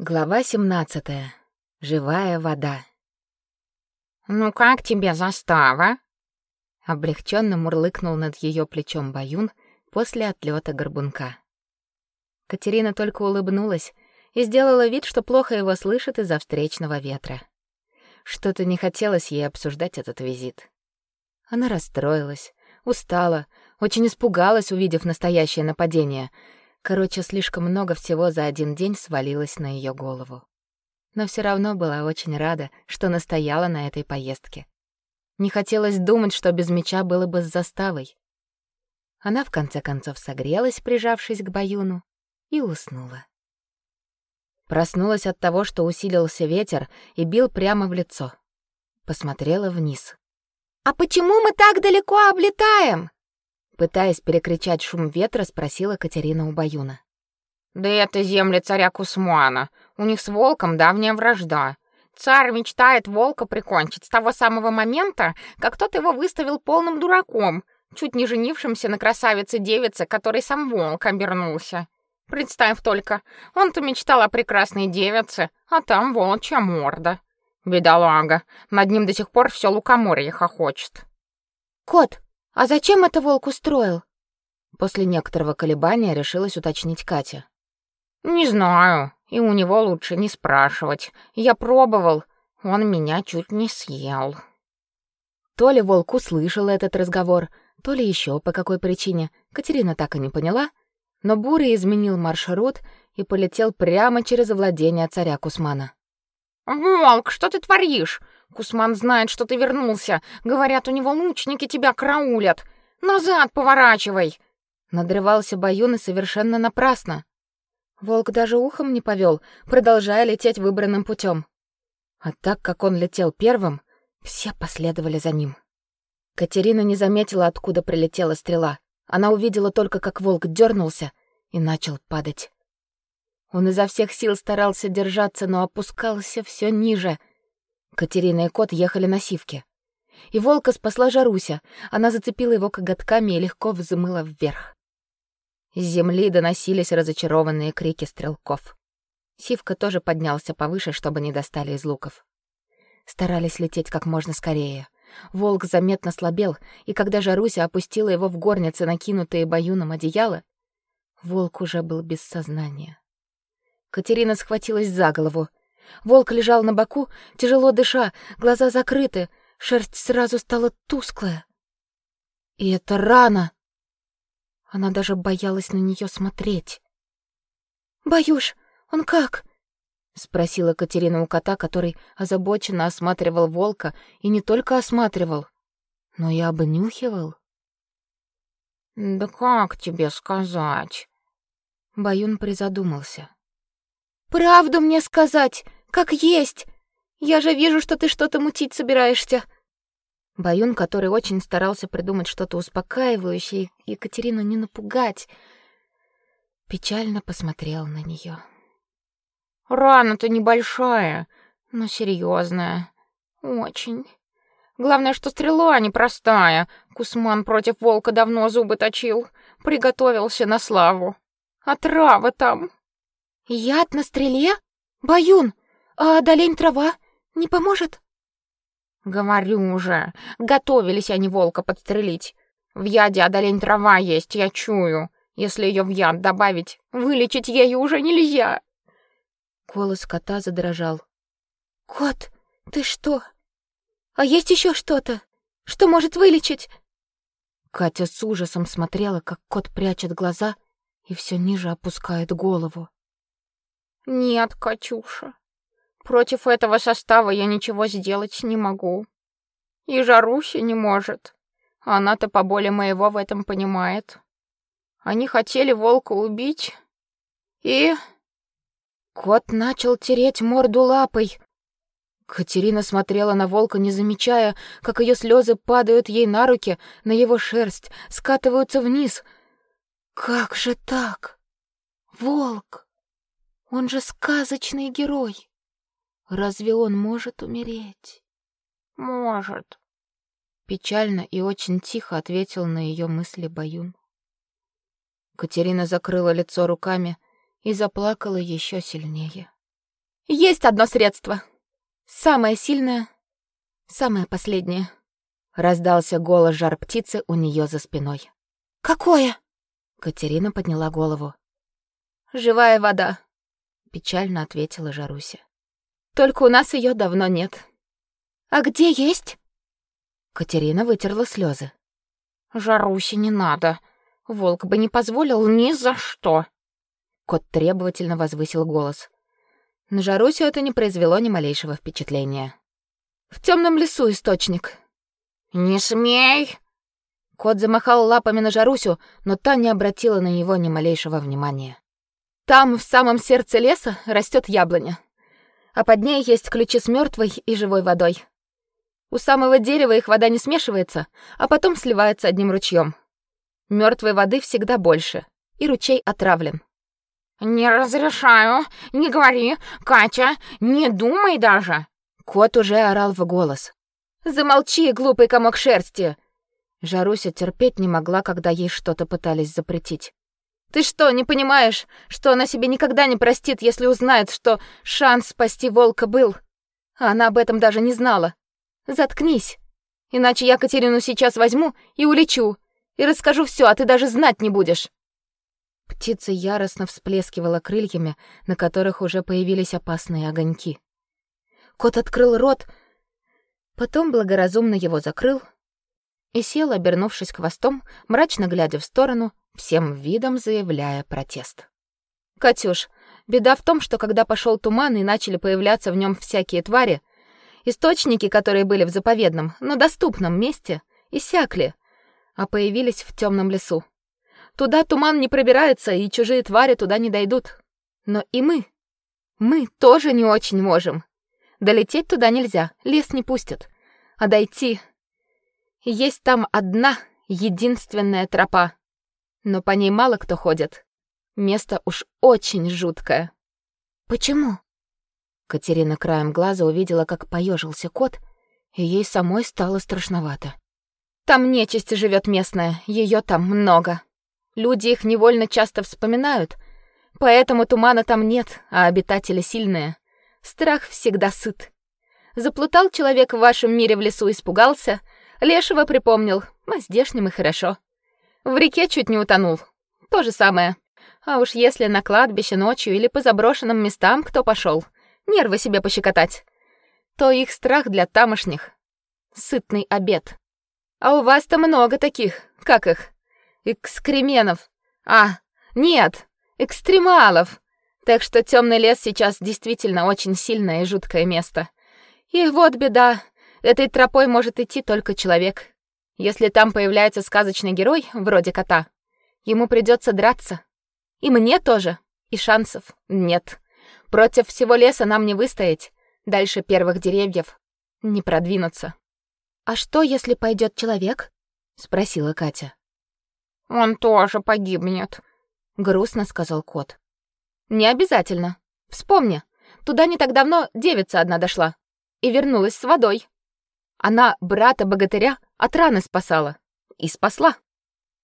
Глава 17. Живая вода. Ну как тебе застава? Облегченно мурлыкнул над ее плечом Баюн после отлета горбунка. Катерина только улыбнулась и сделала вид, что плохо его слышит из-за встречного ветра. Что-то не хотелось ей обсуждать этот визит. Она расстроилась, устала, очень испугалась, увидев настоящее нападение — Короче, слишком много всего за один день свалилось на ее голову. Но все равно была очень рада, что настояла на этой поездке. Не хотелось думать, что без меча было бы с заставой. Она в конце концов согрелась, прижавшись к Баюну, и уснула. Проснулась от того, что усилился ветер и бил прямо в лицо. Посмотрела вниз. «А почему мы так далеко облетаем?» Пытаясь перекричать шум ветра, спросила Катерина у Баюна. «Да это земли царя Кусмана. У них с волком давняя вражда. Царь мечтает волка прикончить с того самого момента, как тот его выставил полным дураком, чуть не женившимся на красавице-девице, которой сам волк обернулся. Представь только, он-то мечтал о прекрасной девице, а там волчья морда. Бедолага, над ним до сих пор все лукоморье хохочет. «Кот, а зачем это волк устроил? После некоторого колебания решилась уточнить Катя. Не знаю, и у него лучше не спрашивать. Я пробовал, он меня чуть не съел. То ли волк услышал этот разговор, то ли еще по какой причине, Катерина так и не поняла, но Бурый изменил маршрут и полетел прямо через владение царя Кусмана. «Волк, что ты творишь? Кусман знает, что ты вернулся. Говорят, у него лучники тебя караулят. Назад поворачивай!» Надрывался Баюн и совершенно напрасно. Волк даже ухом не повел, продолжая лететь выбранным путем. А так как он летел первым, все последовали за ним. Катерина не заметила, откуда прилетела стрела. Она увидела только, как волк дернулся и начал падать. Он изо всех сил старался держаться, но опускался все ниже. Катерина и кот ехали на сивке. И волка спасла Жаруся. Она зацепила его коготками и легко взмыла вверх. С земли доносились разочарованные крики стрелков. Сивка тоже поднялся повыше, чтобы не достали из луков. Старались лететь как можно скорее. Волк заметно слабел, и когда Жаруся опустила его в горнице, накинутые баюном одеяло, волк уже был без сознания. Катерина схватилась за голову. Волк лежал на боку, тяжело дыша, глаза закрыты, шерсть сразу стала тусклая. И это рана. Она даже боялась на нее смотреть. «Боюш, он как?» — спросила Катерина у кота, который озабоченно осматривал волка и не только осматривал, но и обнюхивал. «Да как тебе сказать?» Баюн призадумался. «Правду мне сказать!» Как есть. Я же вижу, что ты что-то мутить собираешься. Баюн, который очень старался придумать что-то успокаивающее, Екатерину не напугать, печально посмотрел на нее. Рана-то небольшая, но серьезная, Очень. Главное, что стрела непростая. Кусман против волка давно зубы точил, приготовился на славу. А трава там. Яд на стреле? Баюн, а долень трава не поможет? Говорю уже, готовились они волка подстрелить. В яде одолень трава есть, я чую. Если ее в яд добавить, вылечить ею уже нельзя. Голос кота задрожал. Кот, ты что? А есть еще что-то? Что может вылечить? Катя с ужасом смотрела, как кот прячет глаза и все ниже опускает голову. Нет, Катюша, Против этого состава я ничего сделать не могу. И Жаруся не может. Она-то поболее моего в этом понимает. Они хотели волка убить. И... Кот начал тереть морду лапой. Катерина смотрела на волка, не замечая, как ее слезы падают ей на руки, на его шерсть, скатываются вниз. Как же так? Волк! Он же сказочный герой. Разве он может умереть? Может. Печально и очень тихо ответил на ее мысли Баюн. Катерина закрыла лицо руками и заплакала еще сильнее. Есть одно средство. Самое сильное, самое последнее. Раздался голос жар-птицы у нее за спиной. Какое? Катерина подняла голову. Живая вода, печально ответила Жаруся. Только у нас ее давно нет. А где есть? Катерина вытерла слезы. Жарусе не надо. Волк бы не позволил ни за что. Кот требовательно возвысил голос. На Жарусю это не произвело ни малейшего впечатления. В темном лесу источник. Не смей. Кот замахал лапами на Жарусю, но та не обратила на него ни малейшего внимания. Там, в самом сердце леса, растет яблоня. А под ней есть ключи с мертвой и живой водой. У самого дерева их вода не смешивается, а потом сливается одним ручьем. Мертвой воды всегда больше, и ручей отравлен. Не разрешаю, не говори, Катя, не думай даже. Кот уже орал в голос. Замолчи, глупый комок шерсти. Жаруся терпеть не могла, когда ей что-то пытались запретить. Ты что, не понимаешь, что она себе никогда не простит, если узнает, что шанс спасти волка был? А она об этом даже не знала. Заткнись. Иначе я Катерину сейчас возьму и улечу и расскажу все, а ты даже знать не будешь. Птица яростно всплескивала крыльями, на которых уже появились опасные огоньки. Кот открыл рот, потом благоразумно его закрыл и сел, обернувшись хвостом, мрачно глядя в сторону, всем видом заявляя протест. Катюш, беда в том, что когда пошел туман и начали появляться в нем всякие твари, источники, которые были в заповедном, но доступном месте, иссякли, а появились в темном лесу. Туда туман не пробирается, и чужие твари туда не дойдут. Но и мы, мы тоже не очень можем. Долететь туда нельзя, лес не пустят. А дойти... Есть там одна, единственная тропа. Но по ней мало кто ходит. Место уж очень жуткое. Почему? Катерина краем глаза увидела, как поежился кот, и ей самой стало страшновато. Там нечисть живет местная, ее там много. Люди их невольно часто вспоминают, поэтому тумана там нет, а обитатели сильные. Страх всегда сыт. Заплутал человек в вашем мире в лесу, испугался, лешего припомнил, а здешним и хорошо. В реке чуть не утонул. То же самое. А уж если на кладбище ночью или по заброшенным местам кто пошел, нервы себе пощекотать, то их страх для тамошних — сытный обед. А у вас-то много таких, как их? Экскременов. А, нет, экстремалов. Так что темный лес сейчас действительно очень сильное и жуткое место. И вот беда, этой тропой может идти только человек. Если там появляется сказочный герой, вроде кота, ему придется драться. И мне тоже. И шансов нет. Против всего леса нам не выстоять. Дальше первых деревьев не продвинуться. А что, если пойдет человек? спросила Катя. Он тоже погибнет, грустно сказал кот. Не обязательно. Вспомни, туда не так давно девица одна дошла и вернулась с водой. Она брата богатыря от раны спасала и спасла.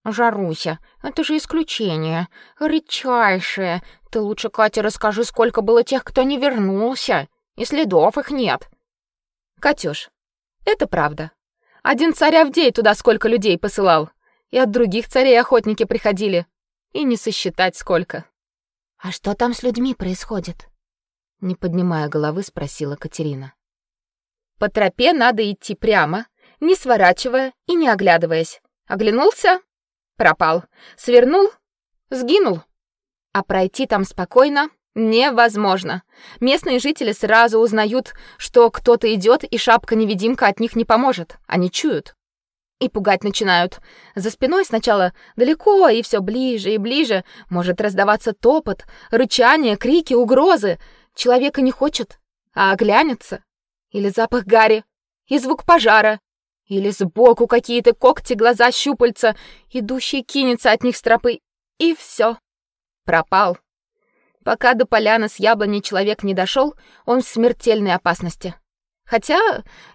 Жаруся, это же исключение, редчайшее. Ты лучше Кате расскажи, сколько было тех, кто не вернулся, и следов их нет. Катюш, это правда. Один царь Авдей туда сколько людей посылал. И от других царей охотники приходили. И не сосчитать сколько. А что там с людьми происходит? Не поднимая головы, спросила Катерина. По тропе надо идти прямо, не сворачивая и не оглядываясь. Оглянулся — пропал. Свернул — сгинул. А пройти там спокойно Невозможно. Местные жители сразу узнают, что кто-то идет, и шапка-невидимка от них не поможет. Они чуют. И пугать начинают. За спиной сначала далеко, и все ближе и ближе может раздаваться топот, рычание, крики, угрозы. Человека не хочет, а оглянется. Или запах гари, и звук пожара, или сбоку какие-то когти, глаза, щупальца, идущий кинется от них с тропы, и все. Пропал. Пока до поляны с яблоней человек не дошел, он в смертельной опасности. Хотя,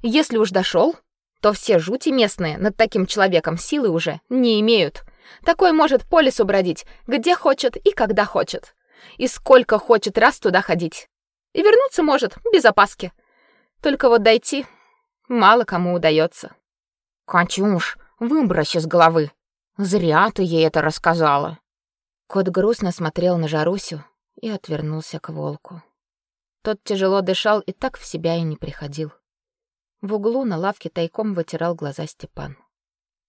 если уж дошел, то все жути местные над таким человеком силы уже не имеют. Такой может по лесу бродить, где хочет и когда хочет. И сколько хочет раз туда ходить. И вернуться может без опаски. Только вот дойти мало кому удается. Катюш, выбрось из головы. Зря ты ей это рассказала. Кот грустно смотрел на Жарусю и отвернулся к волку. Тот тяжело дышал и так в себя и не приходил. В углу на лавке тайком вытирал глаза Степан.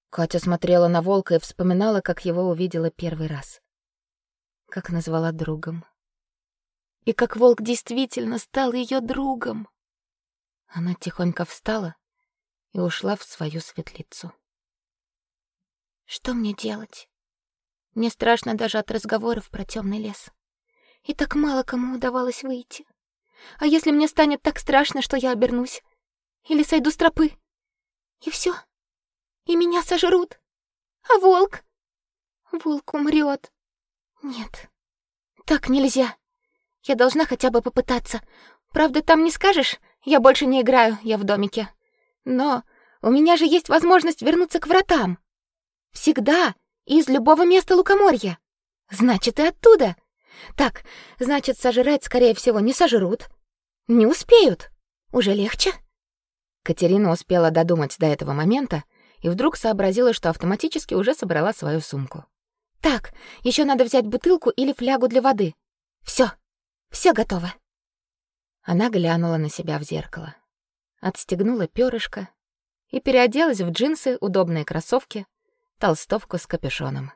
Катя смотрела на волка и вспоминала, как его увидела первый раз. Как назвала другом. И как волк действительно стал ее другом. Она тихонько встала и ушла в свою светлицу. Что мне делать? Мне страшно даже от разговоров про темный лес. И так мало кому удавалось выйти. А если мне станет так страшно, что я обернусь? Или сойду с тропы? И все? И меня сожрут? А волк? Волк умрет. Нет, так нельзя. Я должна хотя бы попытаться. Правда, там не скажешь, я больше не играю, я в домике. Но у меня же есть возможность вернуться к вратам. Всегда, из любого места лукоморья. Значит, и оттуда. Так, значит, сожрать, скорее всего, не сожрут. Не успеют. Уже легче? Катерина успела додумать до этого момента и вдруг сообразила, что автоматически уже собрала свою сумку. Так, еще надо взять бутылку или флягу для воды. Все, все готово. Она глянула на себя в зеркало, отстегнула перышко и переоделась в джинсы, удобные кроссовки, толстовку с капюшоном.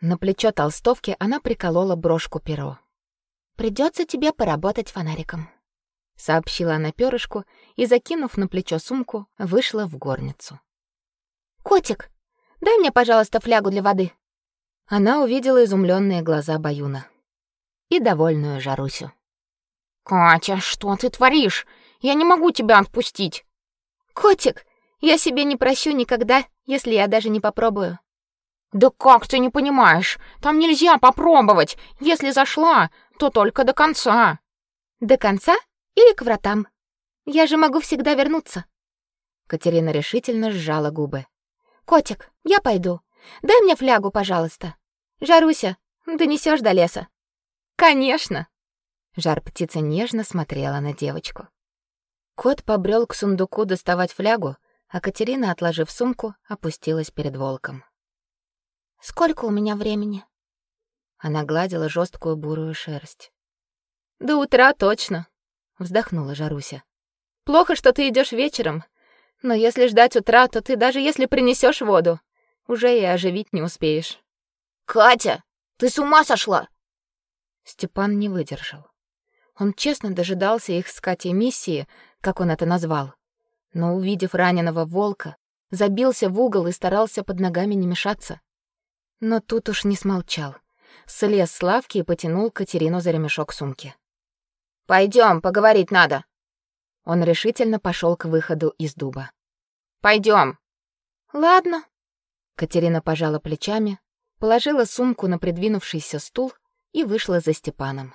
На плечо толстовки она приколола брошку-перо. Придется тебе поработать фонариком, сообщила она перышку и, закинув на плечо сумку, вышла в горницу. Котик, дай мне, пожалуйста, флягу для воды. Она увидела изумленные глаза Баюна и довольную Жарусю. Катя, что ты творишь? Я не могу тебя отпустить. Котик, я себе не прощу никогда, если я даже не попробую. Да как ты не понимаешь? Там нельзя попробовать. Если зашла, то только до конца. До конца или к вратам? Я же могу всегда вернуться. Катерина решительно сжала губы. Котик, я пойду. Дай мне флягу, пожалуйста. Жаруся, донесешь до леса. Конечно. Жар-птица нежно смотрела на девочку. Кот побрел к сундуку доставать флягу, а Катерина, отложив сумку, опустилась перед волком. Сколько у меня времени? Она гладила жесткую бурую шерсть. До утра точно, вздохнула Жаруся. Плохо, что ты идешь вечером, но если ждать утра, то ты даже если принесешь воду, уже и оживить не успеешь. Катя, ты с ума сошла? Степан не выдержал. Он честно дожидался их с Катей миссии, как он это назвал. Но увидев раненого волка, забился в угол и старался под ногами не мешаться. Но тут уж не смолчал. Слез с лавки и потянул Катерину за ремешок сумки. Пойдем, поговорить надо. Он решительно пошел к выходу из дуба. Пойдем. Ладно. Катерина пожала плечами, положила сумку на придвинувшийся стул и вышла за Степаном.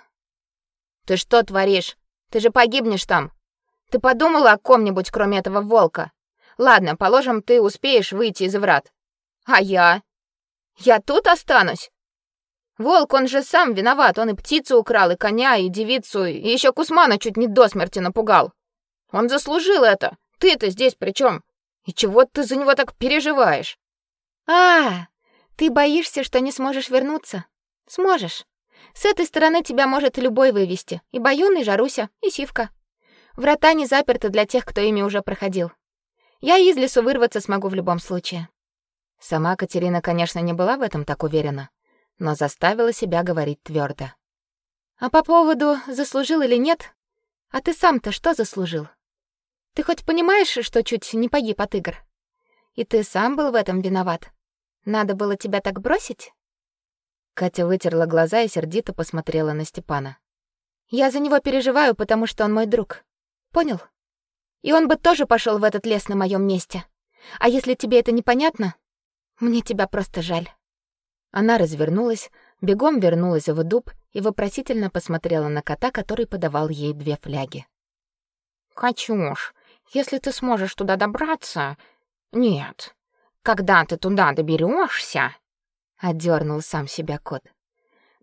Ты что творишь? Ты же погибнешь там. Ты подумала о ком-нибудь, кроме этого волка? Ладно, положим, ты успеешь выйти из врат. А я? Я тут останусь. Волк, он же сам виноват, он и птицу украл, и коня, и девицу, и еще Кусмана чуть не до смерти напугал. Он заслужил это. Ты-то здесь при чем? И чего ты за него так переживаешь? А, ты боишься, что не сможешь вернуться? Сможешь. С этой стороны тебя может любой вывести. И Баюн, и Жаруся, и Сивка. Врата не заперты для тех, кто ими уже проходил. Я из лесу вырваться смогу в любом случае. Сама Катерина, конечно, не была в этом так уверена, но заставила себя говорить твердо. А по поводу заслужил или нет? А ты сам-то что заслужил? Ты хоть понимаешь, что чуть не погиб от игр? И ты сам был в этом виноват. Надо было тебя так бросить? Катя вытерла глаза и сердито посмотрела на Степана. Я за него переживаю, потому что он мой друг. Понял? И он бы тоже пошел в этот лес на моем месте. А если тебе это непонятно, мне тебя просто жаль. Она развернулась, бегом вернулась в дуб и вопросительно посмотрела на кота, который подавал ей две фляги. «Катюш, если ты сможешь туда добраться...» «Нет, когда ты туда доберешься, Одернул сам себя кот.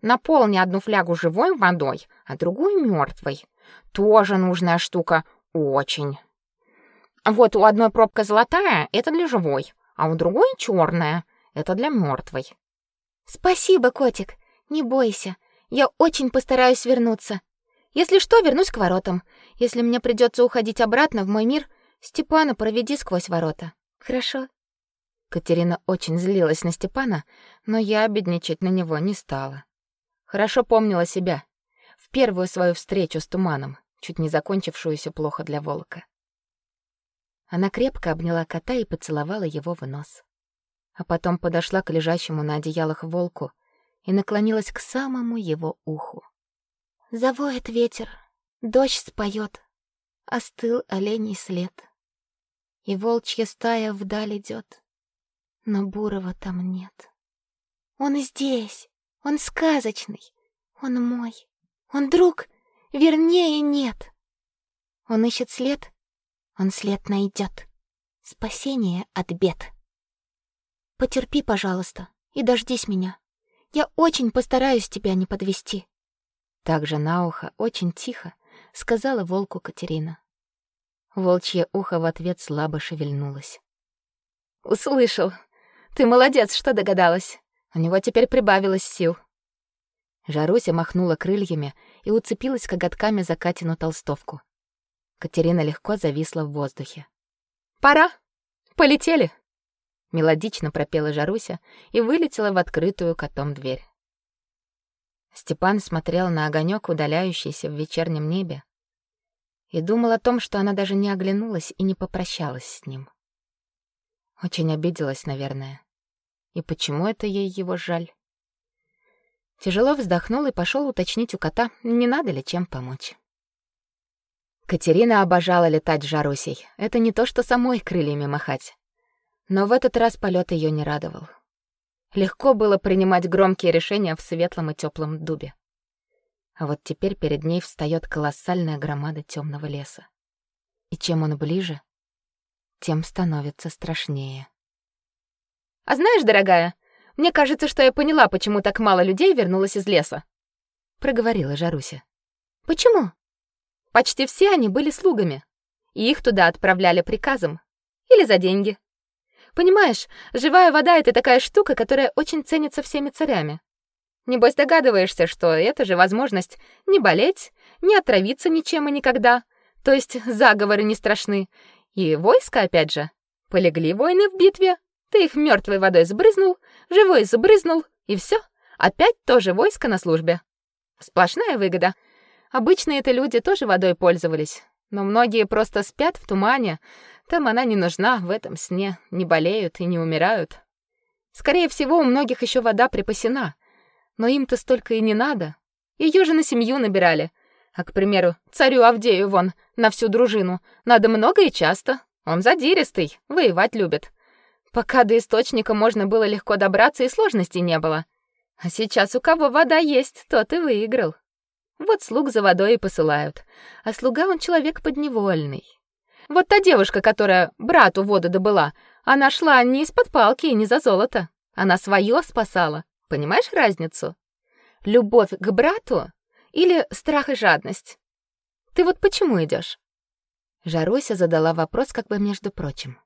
Наполни одну флягу живой водой, а другую мертвой. Тоже нужная штука, очень. Вот у одной пробка золотая это для живой, а у другой черная это для мертвой. Спасибо, котик. Не бойся. Я очень постараюсь вернуться. Если что, вернусь к воротам. Если мне придется уходить обратно в мой мир, Степана проведи сквозь ворота. Хорошо? Катерина очень злилась на Степана, но я обидничать на него не стала. Хорошо помнила себя. Первую свою встречу с туманом, чуть не закончившуюся плохо для волка. Она крепко обняла кота и поцеловала его в нос. А потом подошла к лежащему на одеялах волку и наклонилась к самому его уху. Завоет ветер, дождь споет, остыл оленей след. И волчья стая вдаль идет, но Бурова там нет. Он здесь, он сказочный, он мой, он друг, вернее нет. Он ищет след, он след найдет. Спасение от бед. Потерпи, пожалуйста, и дождись меня. Я очень постараюсь тебя не подвести. Также на ухо, очень тихо, сказала волку Катерина. Волчье ухо в ответ слабо шевельнулось. «Услышал. Ты молодец, что догадалась. У него теперь прибавилось сил». Жаруся махнула крыльями и уцепилась коготками за Катину толстовку. Катерина легко зависла в воздухе. «Пора! Полетели!» Мелодично пропела Жаруся и вылетела в открытую котом дверь. Степан смотрел на огонек, удаляющийся в вечернем небе, и думал о том, что она даже не оглянулась и не попрощалась с ним. Очень обиделась, наверное. И почему это ей его жаль? Тяжело вздохнул и пошел уточнить у кота, не надо ли чем помочь. Катерина обожала летать Жарусей. Это не то, что самой крыльями махать. Но в этот раз полет ее не радовал. Легко было принимать громкие решения в светлом и теплом дубе. А вот теперь перед ней встает колоссальная громада темного леса. И чем он ближе, тем становится страшнее. «А знаешь, дорогая, мне кажется, что я поняла, почему так мало людей вернулось из леса», — проговорила Жаруся. «Почему?» Почти все они были слугами, и их туда отправляли приказом или за деньги. Понимаешь, живая вода — это такая штука, которая очень ценится всеми царями. Небось догадываешься, что это же возможность не болеть, не отравиться ничем и никогда. То есть заговоры не страшны. И войско, опять же. Полегли воины в битве, ты их мертвой водой сбрызнул, живой сбрызнул, и все. Опять тоже войско на службе. Сплошная выгода — Обычно это люди тоже водой пользовались, но многие просто спят в тумане. Там она не нужна, в этом сне не болеют и не умирают. Скорее всего, у многих еще вода припасена, но им-то столько и не надо. Ее же на семью набирали. А, к примеру, царю Авдею вон, на всю дружину, надо много и часто. Он задиристый, воевать любит. Пока до источника можно было легко добраться и сложностей не было. А сейчас у кого вода есть, тот и выиграл. Вот слуг за водой и посылают. А слуга он человек подневольный. Вот та девушка, которая брату воду добыла, она шла не из-под палки и не за золото. Она свое спасала. Понимаешь разницу? Любовь к брату или страх и жадность? Ты вот почему идешь? Жаруся задала вопрос как бы между прочим.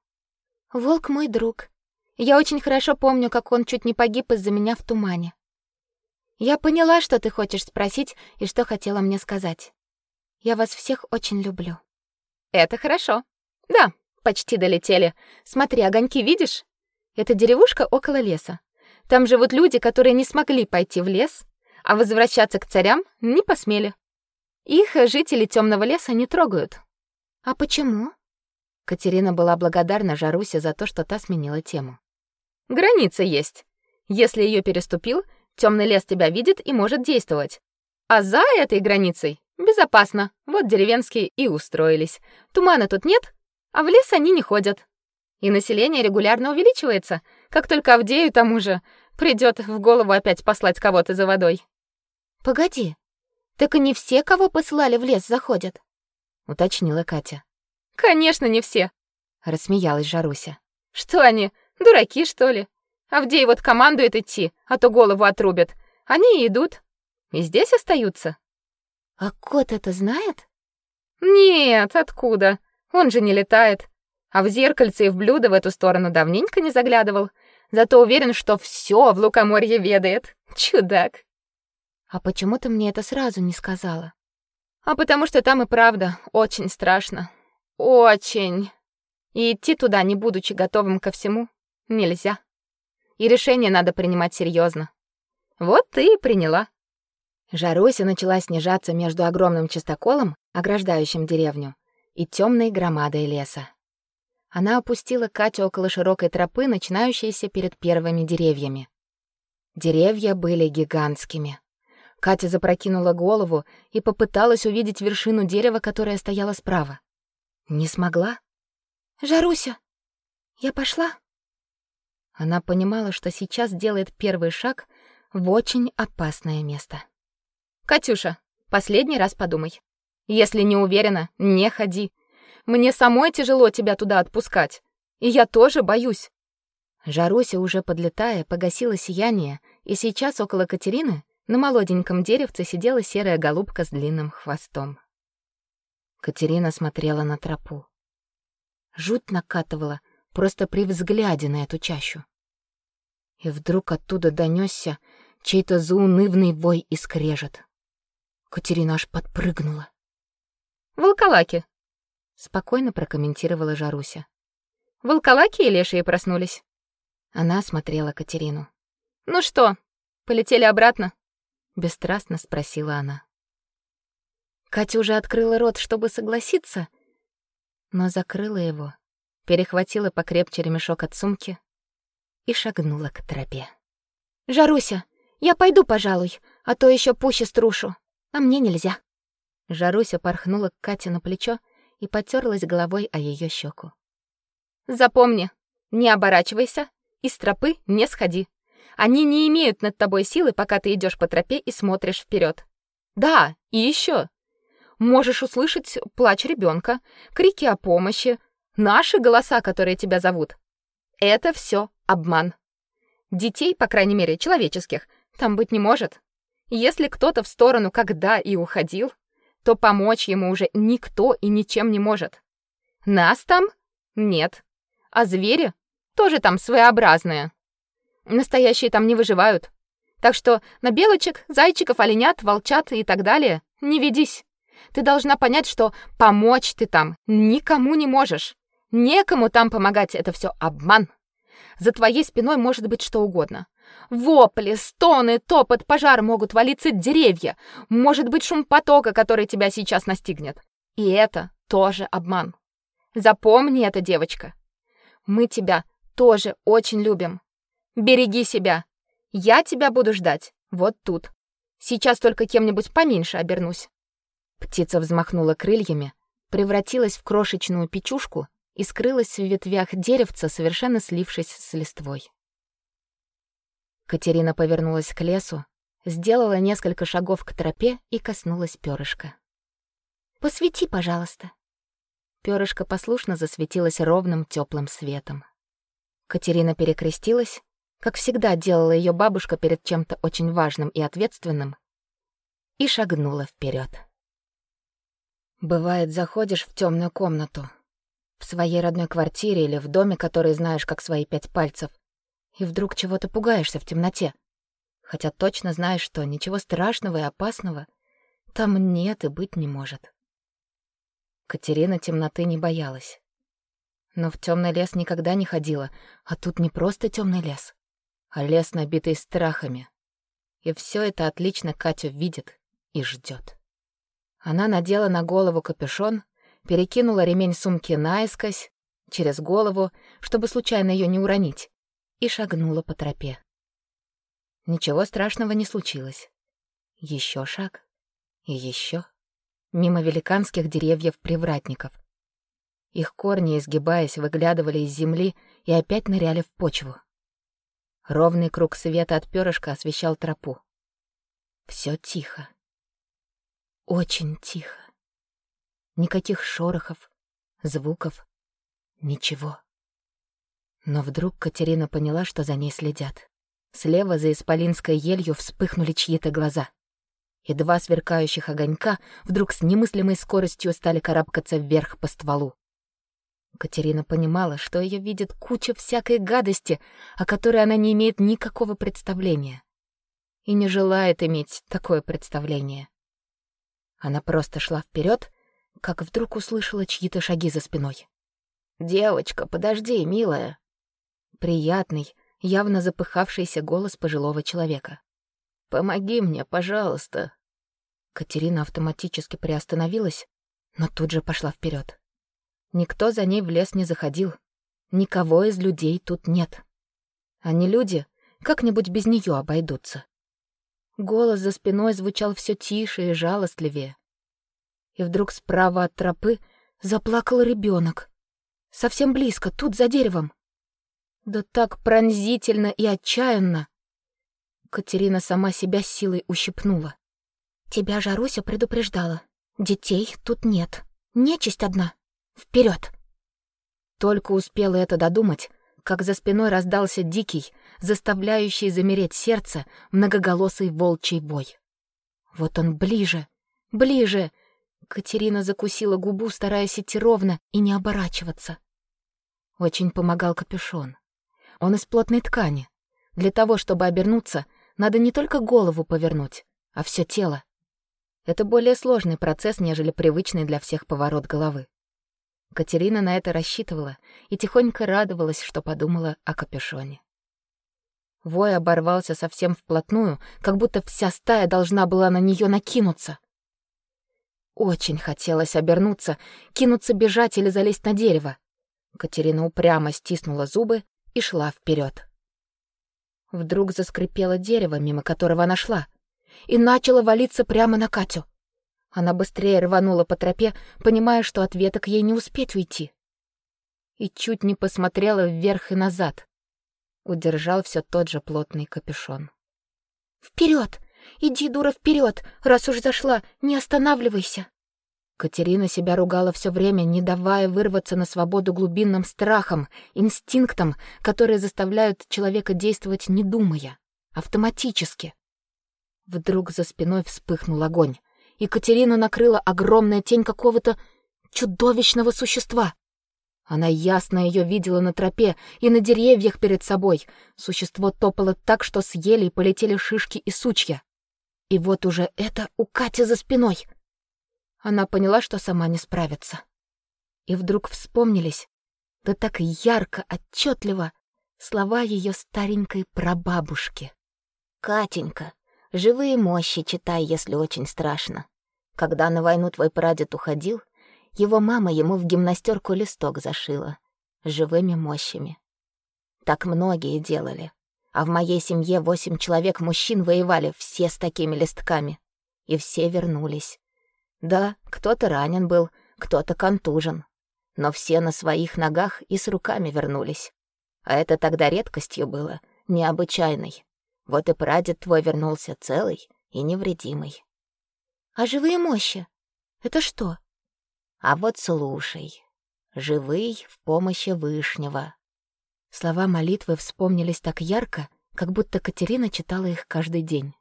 Волк мой друг. Я очень хорошо помню, как он чуть не погиб из-за меня в тумане. Я поняла, что ты хочешь спросить и что хотела мне сказать. Я вас всех очень люблю. Это хорошо. Да, почти долетели. Смотри, огоньки видишь? Это деревушка около леса. Там живут люди, которые не смогли пойти в лес, а возвращаться к царям не посмели. Их жители темного леса не трогают. А почему? Катерина была благодарна Жарусе за то, что та сменила тему. Граница есть. Если ее переступил, Темный лес тебя видит и может действовать. А за этой границей безопасно. Вот деревенские и устроились. Тумана тут нет, а в лес они не ходят. И население регулярно увеличивается, как только Авдею тому же придет в голову опять послать кого-то за водой. Погоди. Так и не все, кого послали в лес, заходят, уточнила Катя. Конечно, не все, рассмеялась Жаруся. Что они, дураки, что ли? Авдей вот командует идти, а то голову отрубят. Они и идут. И здесь остаются. А кот это знает? Нет, откуда? Он же не летает. А в зеркальце и в блюдо в эту сторону давненько не заглядывал. Зато уверен, что все в лукоморье ведает. Чудак. А почему ты мне это сразу не сказала? А потому что там и правда очень страшно. Очень. И идти туда, не будучи готовым ко всему, нельзя. И решение надо принимать серьезно. Вот ты и приняла. Жаруся начала снижаться между огромным чистоколом, ограждающим деревню, и темной громадой леса. Она опустила Катю около широкой тропы, начинающейся перед первыми деревьями. Деревья были гигантскими. Катя запрокинула голову и попыталась увидеть вершину дерева, которое стояло справа. Не смогла. «Жаруся, я пошла?» Она понимала, что сейчас делает первый шаг в очень опасное место. «Катюша, последний раз подумай. Если не уверена, не ходи. Мне самой тяжело тебя туда отпускать. И я тоже боюсь». Жаруся, уже подлетая, погасила сияние, и сейчас около Катерины на молоденьком деревце сидела серая голубка с длинным хвостом. Катерина смотрела на тропу. Жуть накатывала просто при взгляде на эту чащу. И вдруг оттуда донесся чей-то заунывный вой и скрежет. Катерина аж подпрыгнула. «Волколаки!» — спокойно прокомментировала Жаруся. «Волколаки и лешие проснулись?» Она смотрела Катерину. «Ну что, полетели обратно?» — бесстрастно спросила она. Катя уже открыла рот, чтобы согласиться, но закрыла его, перехватила покрепче ремешок от сумки и шагнула к тропе. «Жаруся, я пойду, пожалуй, а то еще пуще струшу, а мне нельзя». Жаруся порхнула к Кате на плечо и потерлась головой о ее щеку. «Запомни, не оборачивайся и с тропы не сходи. Они не имеют над тобой силы, пока ты идешь по тропе и смотришь вперед. Да, и еще. Можешь услышать плач ребенка, крики о помощи, наши голоса, которые тебя зовут. Это все обман. Детей, по крайней мере, человеческих, там быть не может. Если кто-то в сторону когда и уходил, то помочь ему уже никто и ничем не может. Нас там нет. А звери тоже там своеобразные. Настоящие там не выживают. Так что на белочек, зайчиков, оленят, волчат и так далее не ведись. Ты должна понять, что помочь ты там никому не можешь. Некому там помогать, это все обман. За твоей спиной может быть что угодно. Вопли, стоны, топот, пожар могут валиться деревья. Может быть шум потока, который тебя сейчас настигнет. И это тоже обман. Запомни это, девочка. Мы тебя тоже очень любим. Береги себя. Я тебя буду ждать вот тут. Сейчас только кем-нибудь поменьше обернусь. Птица взмахнула крыльями, превратилась в крошечную печушку и скрылась в ветвях деревца, совершенно слившись с листвой. Катерина повернулась к лесу, сделала несколько шагов к тропе и коснулась перышка. «Посвети, пожалуйста». Перышко послушно засветилось ровным теплым светом. Катерина перекрестилась, как всегда делала ее бабушка перед чем-то очень важным и ответственным, и шагнула вперед. Бывает, заходишь в темную комнату, в своей родной квартире или в доме, который знаешь как свои пять пальцев, и вдруг чего-то пугаешься в темноте. Хотя точно знаешь, что ничего страшного и опасного там нет и быть не может. Катерина темноты не боялась. Но в темный лес никогда не ходила, а тут не просто темный лес, а лес, набитый страхами. И все это отлично Катя видит и ждет. Она надела на голову капюшон, перекинула ремень сумки наискось, через голову, чтобы случайно ее не уронить, и шагнула по тропе. Ничего страшного не случилось. Еще шаг. И еще. Мимо великанских деревьев-привратников. Их корни, изгибаясь, выглядывали из земли и опять ныряли в почву. Ровный круг света от перышка освещал тропу. Все тихо. Очень тихо. Никаких шорохов, звуков, ничего. Но вдруг Катерина поняла, что за ней следят. Слева за исполинской елью вспыхнули чьи-то глаза. и два сверкающих огонька вдруг с немыслимой скоростью стали карабкаться вверх по стволу. Катерина понимала, что ее видит куча всякой гадости, о которой она не имеет никакого представления. И не желает иметь такое представление. Она просто шла вперед, как вдруг услышала чьи-то шаги за спиной. «Девочка, подожди, милая!» Приятный, явно запыхавшийся голос пожилого человека. «Помоги мне, пожалуйста!» Катерина автоматически приостановилась, но тут же пошла вперед. Никто за ней в лес не заходил. Никого из людей тут нет. Они люди как-нибудь без нее обойдутся. Голос за спиной звучал все тише и жалостливее. И вдруг справа от тропы заплакал ребенок. Совсем близко, тут за деревом. Да так пронзительно и отчаянно. Катерина сама себя силой ущипнула. Тебя же Руся предупреждала. Детей тут нет. Нечисть одна. Вперед! Только успела это додумать, как за спиной раздался дикий, заставляющий замереть сердце, многоголосый волчий вой. Вот он ближе, ближе. Катерина закусила губу, стараясь идти ровно и не оборачиваться. Очень помогал капюшон. Он из плотной ткани. Для того, чтобы обернуться, надо не только голову повернуть, а все тело. Это более сложный процесс, нежели привычный для всех поворот головы. Катерина на это рассчитывала и тихонько радовалась, что подумала о капюшоне. Вой оборвался совсем вплотную, как будто вся стая должна была на нее накинуться. Очень хотелось обернуться, кинуться бежать или залезть на дерево. Катерина упрямо стиснула зубы и шла вперед. Вдруг заскрипело дерево, мимо которого она шла, и начало валиться прямо на Катю. Она быстрее рванула по тропе, понимая, что от веток ей не успеть уйти. И чуть не посмотрела вверх и назад. Удержал все тот же плотный капюшон. Вперед! Иди, дура, вперед! Раз уж зашла, не останавливайся!» Катерина себя ругала все время, не давая вырваться на свободу глубинным страхом, инстинктом, которые заставляют человека действовать не думая, автоматически. Вдруг за спиной вспыхнул огонь. Екатерину накрыла огромная тень какого-то чудовищного существа. Она ясно ее видела на тропе и на деревьях перед собой. Существо топало так, что с елей полетели шишки и сучья. И вот уже это у Кати за спиной. Она поняла, что сама не справится. И вдруг вспомнились, да так ярко, отчетливо, слова ее старенькой прабабушки. «Катенька, Живые мощи читай, если очень страшно. Когда на войну твой прадед уходил, его мама ему в гимнастерку листок зашила. Живыми мощами. Так многие делали. А в моей семье восемь человек мужчин воевали, все с такими листками. И все вернулись. Да, кто-то ранен был, кто-то контужен. Но все на своих ногах и с руками вернулись. А это тогда редкостью было, необычайной. Вот и прадед твой вернулся целый и невредимый. А живые мощи? Это что? А вот слушай. Живый в помощи Вышнего. Слова молитвы вспомнились так ярко, как будто Катерина читала их каждый день.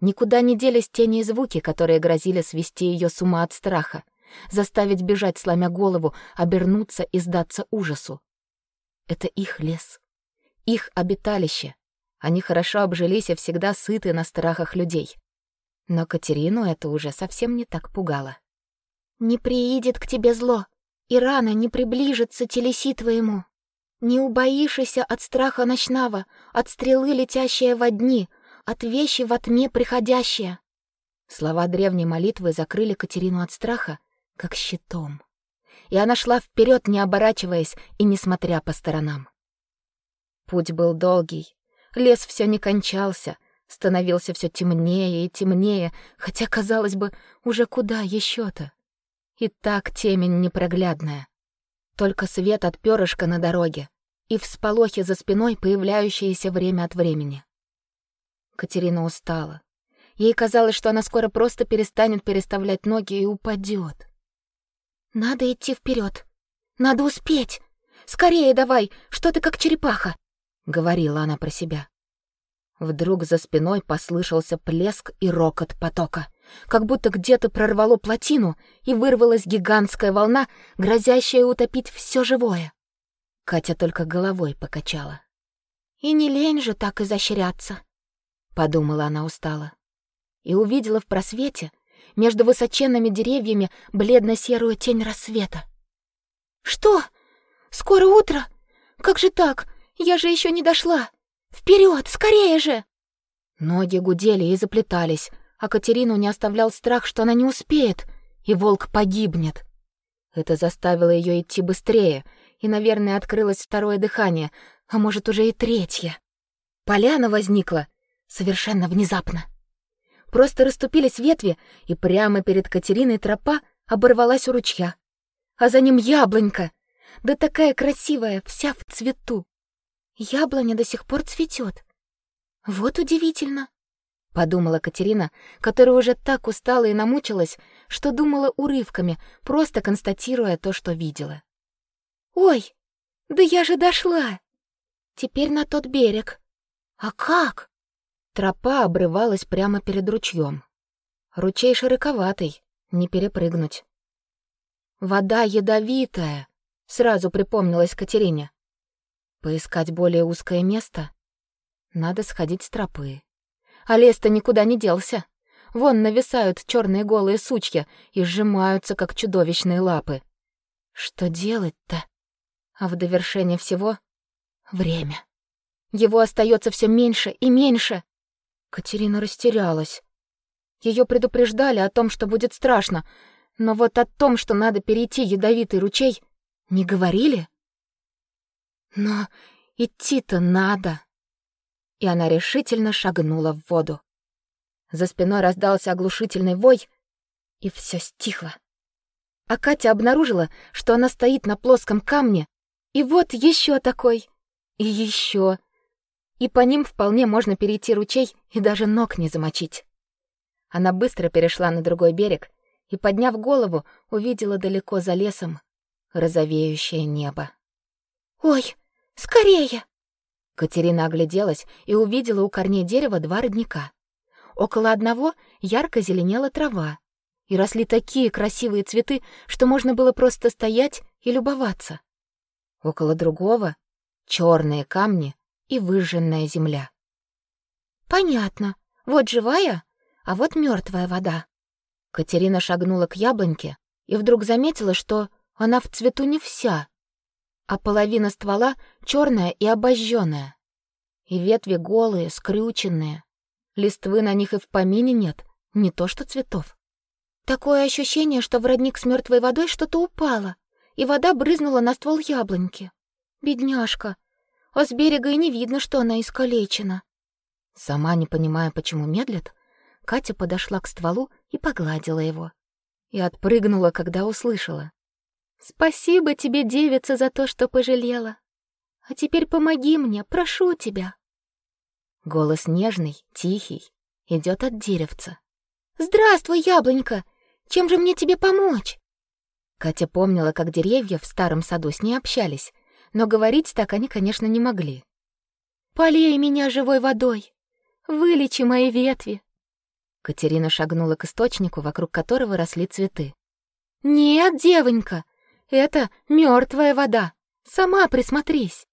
Никуда не делись тени и звуки, которые грозили свести ее с ума от страха, заставить бежать, сломя голову, обернуться и сдаться ужасу. Это их лес, их обиталище, они хорошо обжились и всегда сыты на страхах людей. Но Катерину это уже совсем не так пугало. «Не приидет к тебе зло, и рано не приближится телеси твоему. Не убоишься от страха ночного, от стрелы, летящей во дни, от вещи во тьме приходящая». Слова древней молитвы закрыли Катерину от страха, как щитом. И она шла вперед, не оборачиваясь и не смотря по сторонам. Путь был долгий, Лес все не кончался, становился все темнее и темнее, хотя, казалось бы, уже куда еще то И так темень непроглядная. Только свет от перышка на дороге и всполохи за спиной, появляющиеся время от времени. Катерина устала. Ей казалось, что она скоро просто перестанет переставлять ноги и упадет. «Надо идти вперед. Надо успеть! Скорее давай! Что ты как черепаха!» говорила она про себя. Вдруг за спиной послышался плеск и рокот потока, как будто где-то прорвало плотину и вырвалась гигантская волна, грозящая утопить все живое. Катя только головой покачала. «И не лень же так изощряться», — подумала она устало. И увидела в просвете между высоченными деревьями бледно-серую тень рассвета. «Что? Скоро утро? Как же так? Я же еще не дошла!» Вперед, скорее же!» Ноги гудели и заплетались, а Катерину не оставлял страх, что она не успеет, и волк погибнет. Это заставило ее идти быстрее, и, наверное, открылось второе дыхание, а может, уже и третье. Поляна возникла совершенно внезапно. Просто расступились ветви, и прямо перед Катериной тропа оборвалась у ручья. А за ним яблонька, да такая красивая, вся в цвету. Яблоня до сих пор цветет. Вот удивительно, подумала Катерина, которая уже так устала и намучилась, что думала урывками, просто констатируя то, что видела. Ой, да я же дошла. Теперь на тот берег. А как? Тропа обрывалась прямо перед ручьем. Ручей широковатый, не перепрыгнуть. Вода ядовитая, сразу припомнилась Катерине. Поискать более узкое место? Надо сходить с тропы. А лес-то никуда не делся. Вон нависают черные голые сучья и сжимаются, как чудовищные лапы. Что делать-то? А в довершение всего — время. Его остается все меньше и меньше. Катерина растерялась. Ее предупреждали о том, что будет страшно, но вот о том, что надо перейти ядовитый ручей, не говорили. Но идти-то надо. И она решительно шагнула в воду. За спиной раздался оглушительный вой, и все стихло. А Катя обнаружила, что она стоит на плоском камне, и вот еще такой, и еще. И по ним вполне можно перейти ручей и даже ног не замочить. Она быстро перешла на другой берег и, подняв голову, увидела далеко за лесом розовеющее небо. «Ой, скорее!» Катерина огляделась и увидела у корней дерева два родника. Около одного ярко зеленела трава, и росли такие красивые цветы, что можно было просто стоять и любоваться. Около другого — черные камни и выжженная земля. «Понятно. Вот живая, а вот мертвая вода». Катерина шагнула к яблоньке и вдруг заметила, что она в цвету не вся, а половина ствола черная и обожженная. И ветви голые, скрюченные. Листвы на них и в помине нет, не то что цветов. Такое ощущение, что в родник с мертвой водой что-то упало, и вода брызнула на ствол яблоньки. Бедняжка. А с берега и не видно, что она искалечена. Сама не понимая, почему медлит, Катя подошла к стволу и погладила его. И отпрыгнула, когда услышала. Спасибо тебе, девица, за то, что пожалела. А теперь помоги мне, прошу тебя. Голос нежный, тихий, идет от деревца. Здравствуй, яблонька. Чем же мне тебе помочь? Катя помнила, как деревья в старом саду с ней общались, но говорить так они, конечно, не могли. Полей меня живой водой. Вылечи мои ветви. Катерина шагнула к источнику, вокруг которого росли цветы. Нет, девонька, это мертвая вода. Сама присмотрись.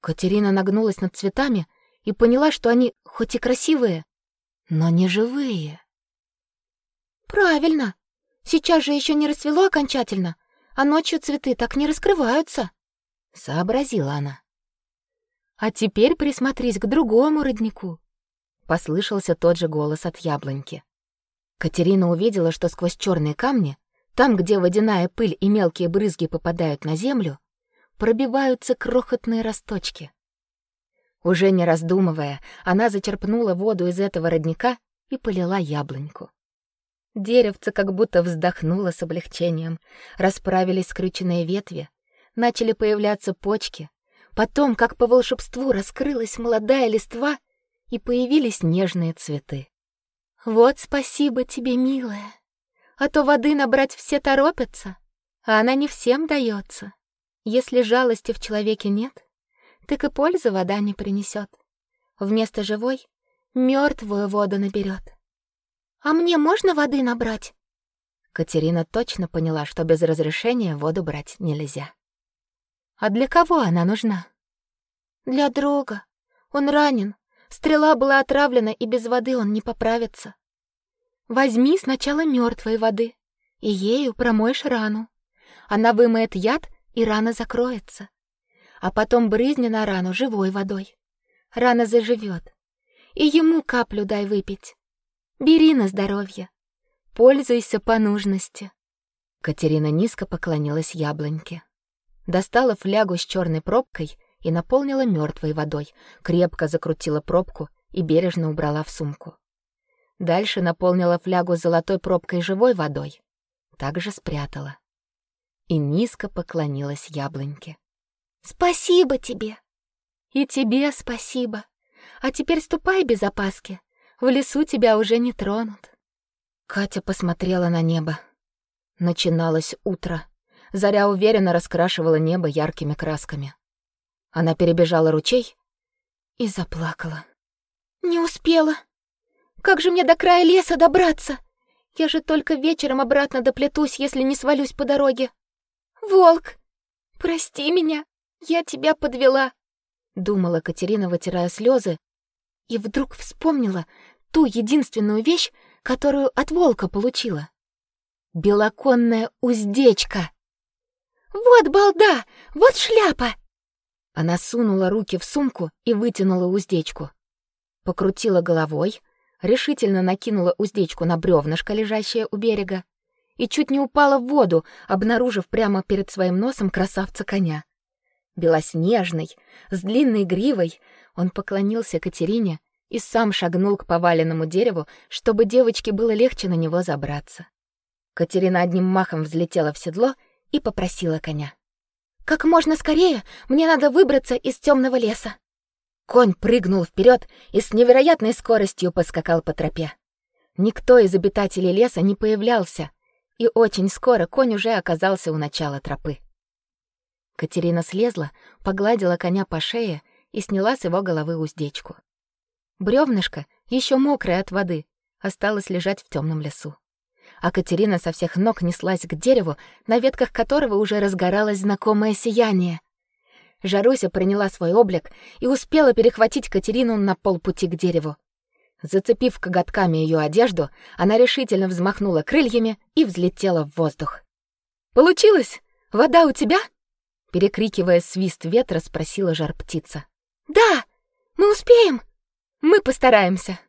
Катерина нагнулась над цветами и поняла, что они хоть и красивые, но не живые. Правильно. Сейчас же еще не расцвело окончательно, а ночью цветы так не раскрываются, сообразила она. А теперь присмотрись к другому роднику. Послышался тот же голос от яблоньки. Катерина увидела, что сквозь черные камни там, где водяная пыль и мелкие брызги попадают на землю, пробиваются крохотные росточки. Уже не раздумывая, она зачерпнула воду из этого родника и полила яблоньку. Деревце как будто вздохнуло с облегчением, расправились скрюченные ветви, начали появляться почки, потом, как по волшебству, раскрылась молодая листва и появились нежные цветы. «Вот спасибо тебе, милая!» А то воды набрать все торопятся, а она не всем дается. Если жалости в человеке нет, так и пользы вода не принесет. Вместо живой мертвую воду наберет. А мне можно воды набрать? Катерина точно поняла, что без разрешения воду брать нельзя. А для кого она нужна? Для друга. Он ранен. Стрела была отравлена, и без воды он не поправится. Возьми сначала мертвой воды, и ею промоешь рану. Она вымоет яд, и рана закроется. А потом брызни на рану живой водой. Рана заживет. И ему каплю дай выпить. Бери на здоровье. Пользуйся по нужности. Катерина низко поклонилась яблоньке. Достала флягу с черной пробкой и наполнила мертвой водой, крепко закрутила пробку и бережно убрала в сумку. Дальше наполнила флягу золотой пробкой живой водой, также спрятала. И низко поклонилась яблоньке. «Спасибо тебе!» «И тебе спасибо! А теперь ступай без опаски, в лесу тебя уже не тронут». Катя посмотрела на небо. Начиналось утро. Заря уверенно раскрашивала небо яркими красками. Она перебежала ручей и заплакала. «Не успела. Как же мне до края леса добраться? Я же только вечером обратно доплетусь, если не свалюсь по дороге. Волк, прости меня, я тебя подвела», — думала Катерина, вытирая слезы, и вдруг вспомнила ту единственную вещь, которую от волка получила. Белоконная уздечка. «Вот балда! Вот шляпа!» Она сунула руки в сумку и вытянула уздечку. Покрутила головой, решительно накинула уздечку на бревнышко, лежащее у берега, и чуть не упала в воду, обнаружив прямо перед своим носом красавца коня. Белоснежный, с длинной гривой, он поклонился Катерине и сам шагнул к поваленному дереву, чтобы девочке было легче на него забраться. Катерина одним махом взлетела в седло и попросила коня. «Как можно скорее, мне надо выбраться из темного леса». Конь прыгнул вперед и с невероятной скоростью поскакал по тропе. Никто из обитателей леса не появлялся, и очень скоро конь уже оказался у начала тропы. Катерина слезла, погладила коня по шее и сняла с его головы уздечку. Бревнышко, еще мокрое от воды, осталось лежать в темном лесу. А Катерина со всех ног неслась к дереву, на ветках которого уже разгоралось знакомое сияние. Жаруся приняла свой облик и успела перехватить Катерину на полпути к дереву. Зацепив коготками ее одежду, она решительно взмахнула крыльями и взлетела в воздух. «Получилось? Вода у тебя?» Перекрикивая свист ветра, спросила жар-птица. «Да! Мы успеем!» Мы постараемся.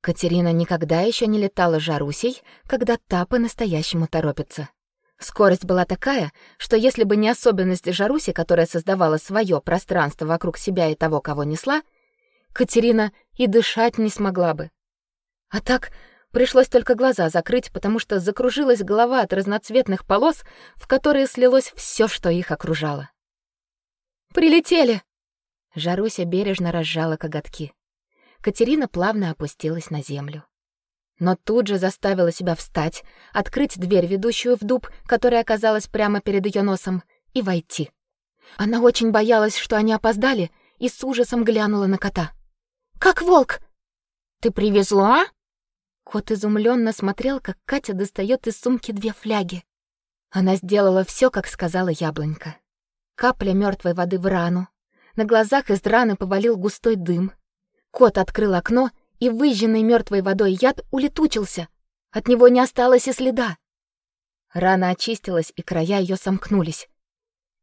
Катерина никогда еще не летала жарусей, когда та по-настоящему торопится. Скорость была такая, что если бы не особенности Жаруси, которая создавала свое пространство вокруг себя и того, кого несла, Катерина и дышать не смогла бы. А так пришлось только глаза закрыть, потому что закружилась голова от разноцветных полос, в которые слилось все, что их окружало. «Прилетели!» Жаруся бережно разжала коготки. Катерина плавно опустилась на землю. Но тут же заставила себя встать, открыть дверь, ведущую в дуб, которая оказалась прямо перед ее носом, и войти. Она очень боялась, что они опоздали, и с ужасом глянула на кота. «Как волк!» «Ты привезла?» Кот изумленно смотрел, как Катя достает из сумки две фляги. Она сделала все, как сказала яблонька. Капля мертвой воды в рану. На глазах из раны повалил густой дым. Кот открыл окно, и выжженный мертвой водой яд улетучился. От него не осталось и следа. Рана очистилась, и края ее сомкнулись.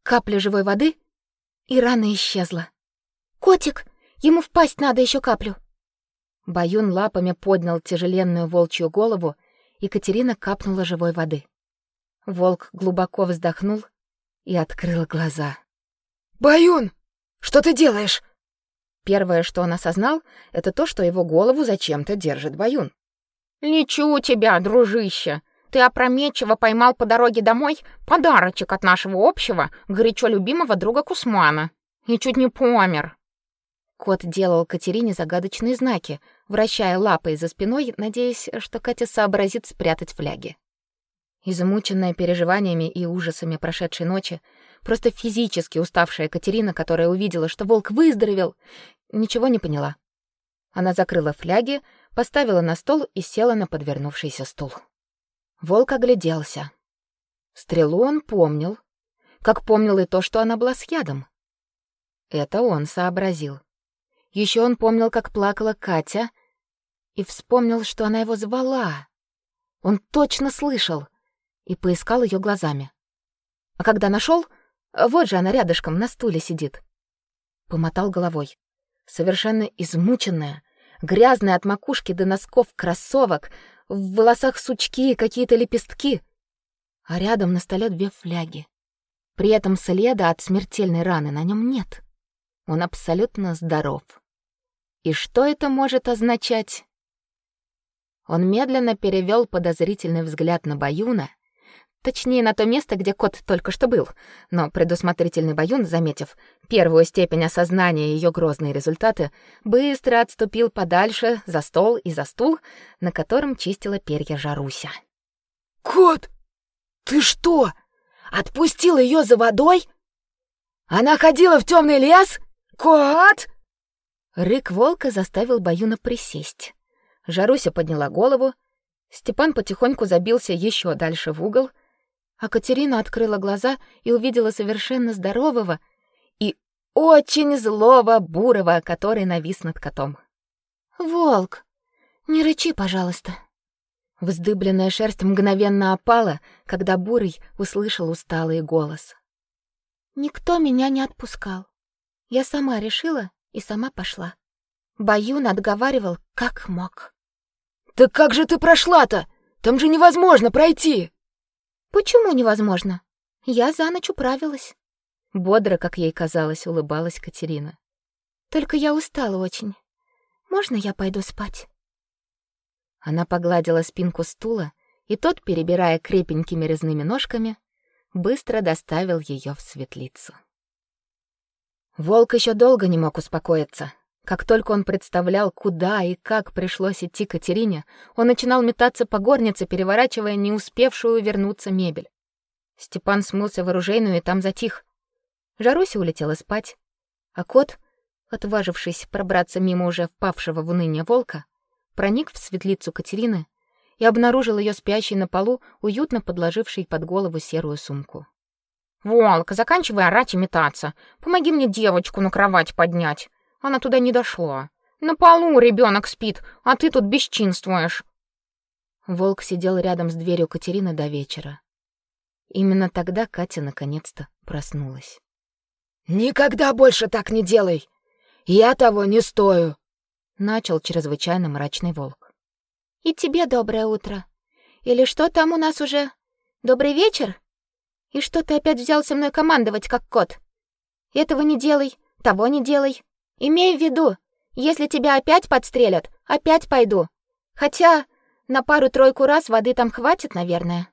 Капля живой воды, и рана исчезла. «Котик, ему впасть надо еще каплю!» Баюн лапами поднял тяжеленную волчью голову, и Катерина капнула живой воды. Волк глубоко вздохнул и открыл глаза. «Баюн, что ты делаешь?» Первое, что он осознал, это то, что его голову зачем-то держит Баюн. «Лечу тебя, дружище! Ты опрометчиво поймал по дороге домой подарочек от нашего общего, горячо любимого друга Кусмана. И чуть не помер». Кот делал Катерине загадочные знаки, вращая лапой за спиной, надеясь, что Катя сообразит спрятать фляги. Измученная переживаниями и ужасами прошедшей ночи, просто физически уставшая Катерина, которая увидела, что волк выздоровел, ничего не поняла. Она закрыла фляги, поставила на стол и села на подвернувшийся стул. Волк огляделся. Стрелу он помнил, как помнил и то, что она была с ядом. Это он сообразил. Еще он помнил, как плакала Катя, и вспомнил, что она его звала. Он точно слышал и поискал ее глазами. А когда нашел, вот же она рядышком на стуле сидит. Помотал головой. Совершенно измученная, грязная от макушки до носков кроссовок, в волосах сучки и какие-то лепестки. А рядом на столе две фляги. При этом следа от смертельной раны на нем нет. Он абсолютно здоров. И что это может означать? Он медленно перевел подозрительный взгляд на Баюна, точнее на то место, где кот только что был. Но предусмотрительный Баюн, заметив первую степень осознания ее грозные результаты, быстро отступил подальше за стол и за стул, на котором чистила перья Жаруся. Кот, ты что? Отпустил ее за водой? Она ходила в темный лес? Кот! Рык волка заставил Баюна присесть. Жаруся подняла голову, Степан потихоньку забился еще дальше в угол, а Катерина открыла глаза и увидела совершенно здорового и очень злого Бурова, который навис над котом. «Волк, не рычи, пожалуйста». Вздыбленная шерсть мгновенно опала, когда Бурый услышал усталый голос. «Никто меня не отпускал. Я сама решила и сама пошла. Баюн отговаривал, как мог. «Так как же ты прошла-то? Там же невозможно пройти!» «Почему невозможно? Я за ночь управилась». Бодро, как ей казалось, улыбалась Катерина. «Только я устала очень. Можно я пойду спать?» Она погладила спинку стула, и тот, перебирая крепенькими резными ножками, быстро доставил ее в светлицу. Волк еще долго не мог успокоиться. Как только он представлял, куда и как пришлось идти Катерине, он начинал метаться по горнице, переворачивая не успевшую вернуться мебель. Степан смылся в оружейную и там затих. Жаруся улетела спать, а кот, отважившись пробраться мимо уже впавшего в уныние волка, проник в светлицу Катерины и обнаружил ее спящей на полу, уютно подложившей под голову серую сумку. «Волк, заканчивай орать и метаться. Помоги мне девочку на кровать поднять. Она туда не дошла. На полу ребенок спит, а ты тут бесчинствуешь». Волк сидел рядом с дверью Катерины до вечера. Именно тогда Катя наконец-то проснулась. «Никогда больше так не делай! Я того не стою!» Начал чрезвычайно мрачный волк. «И тебе доброе утро. Или что там у нас уже? Добрый вечер?» И что ты опять взялся мной командовать, как кот? Этого не делай, того не делай. Имей в виду, если тебя опять подстрелят, опять пойду. Хотя на пару-тройку раз воды там хватит, наверное.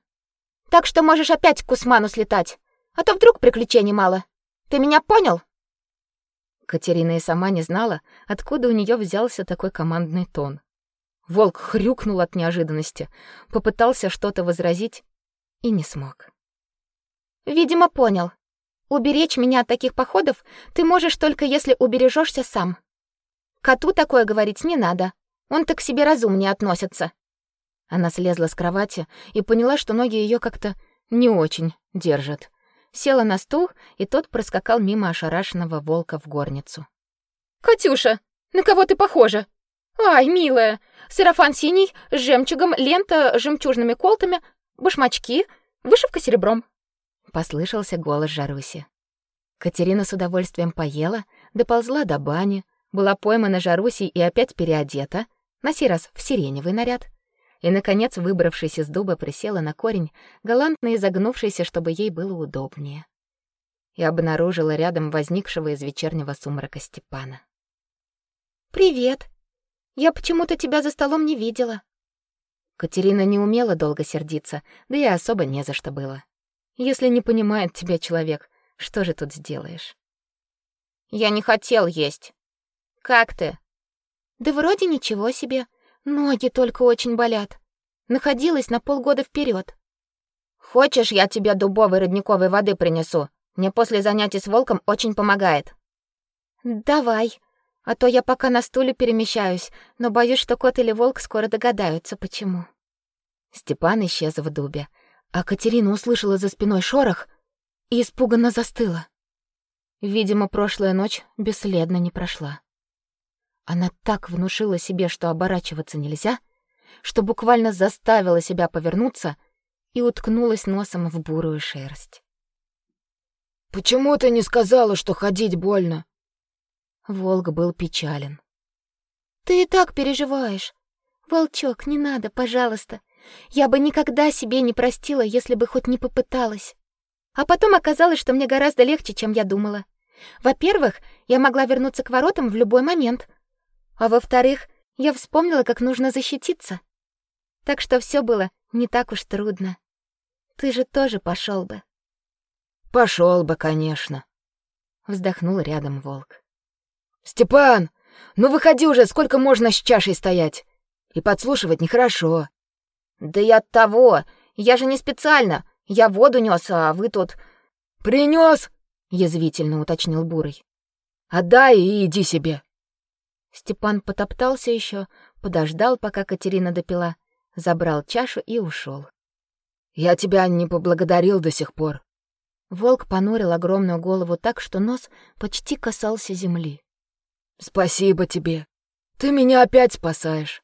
Так что можешь опять к Кусману слетать, а то вдруг приключений мало. Ты меня понял? Катерина и сама не знала, откуда у нее взялся такой командный тон. Волк хрюкнул от неожиданности, попытался что-то возразить и не смог. Видимо, понял. Уберечь меня от таких походов ты можешь только если убережешься сам. Коту такое говорить не надо. Он так к себе разумнее относится. Она слезла с кровати и поняла, что ноги ее как-то не очень держат. Села на стул, и тот проскакал мимо ошарашенного волка в горницу. «Катюша, на кого ты похожа? Ай, милая, сарафан синий, с жемчугом, лента с жемчужными колтами, башмачки, вышивка серебром послышался голос Жаруси. Катерина с удовольствием поела, доползла до бани, была поймана Жарусей и опять переодета, на сей раз в сиреневый наряд, и, наконец, выбравшись из дуба, присела на корень, галантно изогнувшийся, чтобы ей было удобнее. И обнаружила рядом возникшего из вечернего сумрака Степана. «Привет! Я почему-то тебя за столом не видела». Катерина не умела долго сердиться, да и особо не за что было. Если не понимает тебя человек, что же тут сделаешь? Я не хотел есть. Как ты? Да вроде ничего себе. Ноги только очень болят. Находилась на полгода вперед. Хочешь, я тебе дубовой родниковой воды принесу? Мне после занятий с волком очень помогает. Давай. А то я пока на стуле перемещаюсь, но боюсь, что кот или волк скоро догадаются, почему. Степан исчез в дубе, а Катерина услышала за спиной шорох и испуганно застыла. Видимо, прошлая ночь бесследно не прошла. Она так внушила себе, что оборачиваться нельзя, что буквально заставила себя повернуться и уткнулась носом в бурую шерсть. «Почему ты не сказала, что ходить больно?» Волк был печален. «Ты и так переживаешь. Волчок, не надо, пожалуйста. Я бы никогда себе не простила, если бы хоть не попыталась. А потом оказалось, что мне гораздо легче, чем я думала. Во-первых, я могла вернуться к воротам в любой момент. А во-вторых, я вспомнила, как нужно защититься. Так что все было не так уж трудно. Ты же тоже пошел бы. Пошел бы, конечно. Вздохнул рядом волк. «Степан, ну выходи уже, сколько можно с чашей стоять? И подслушивать нехорошо». «Да я от того, я же не специально, я воду нёс, а вы тут...» «Принёс!» — язвительно уточнил Бурый. «Отдай и иди себе». Степан потоптался ещё, подождал, пока Катерина допила, забрал чашу и ушёл. «Я тебя не поблагодарил до сих пор». Волк понурил огромную голову так, что нос почти касался земли. Спасибо тебе. Ты меня опять спасаешь.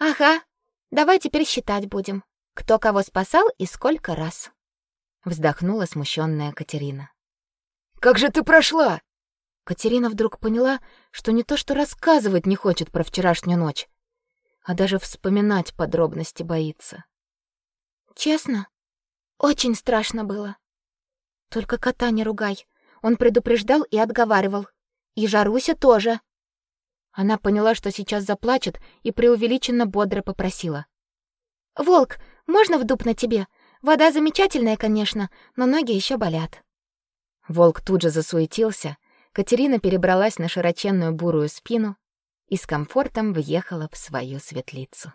Ага. Давай теперь считать будем. Кто кого спасал и сколько раз. Вздохнула смущенная Катерина. Как же ты прошла? Катерина вдруг поняла, что не то что рассказывать не хочет про вчерашнюю ночь, а даже вспоминать подробности боится. Честно, очень страшно было. Только кота не ругай. Он предупреждал и отговаривал. И Жаруся тоже. Она поняла, что сейчас заплачет, и преувеличенно бодро попросила: "Волк, можно в дуб на тебе? Вода замечательная, конечно, но ноги еще болят". Волк тут же засуетился. Катерина перебралась на широченную бурую спину и с комфортом въехала в свою светлицу.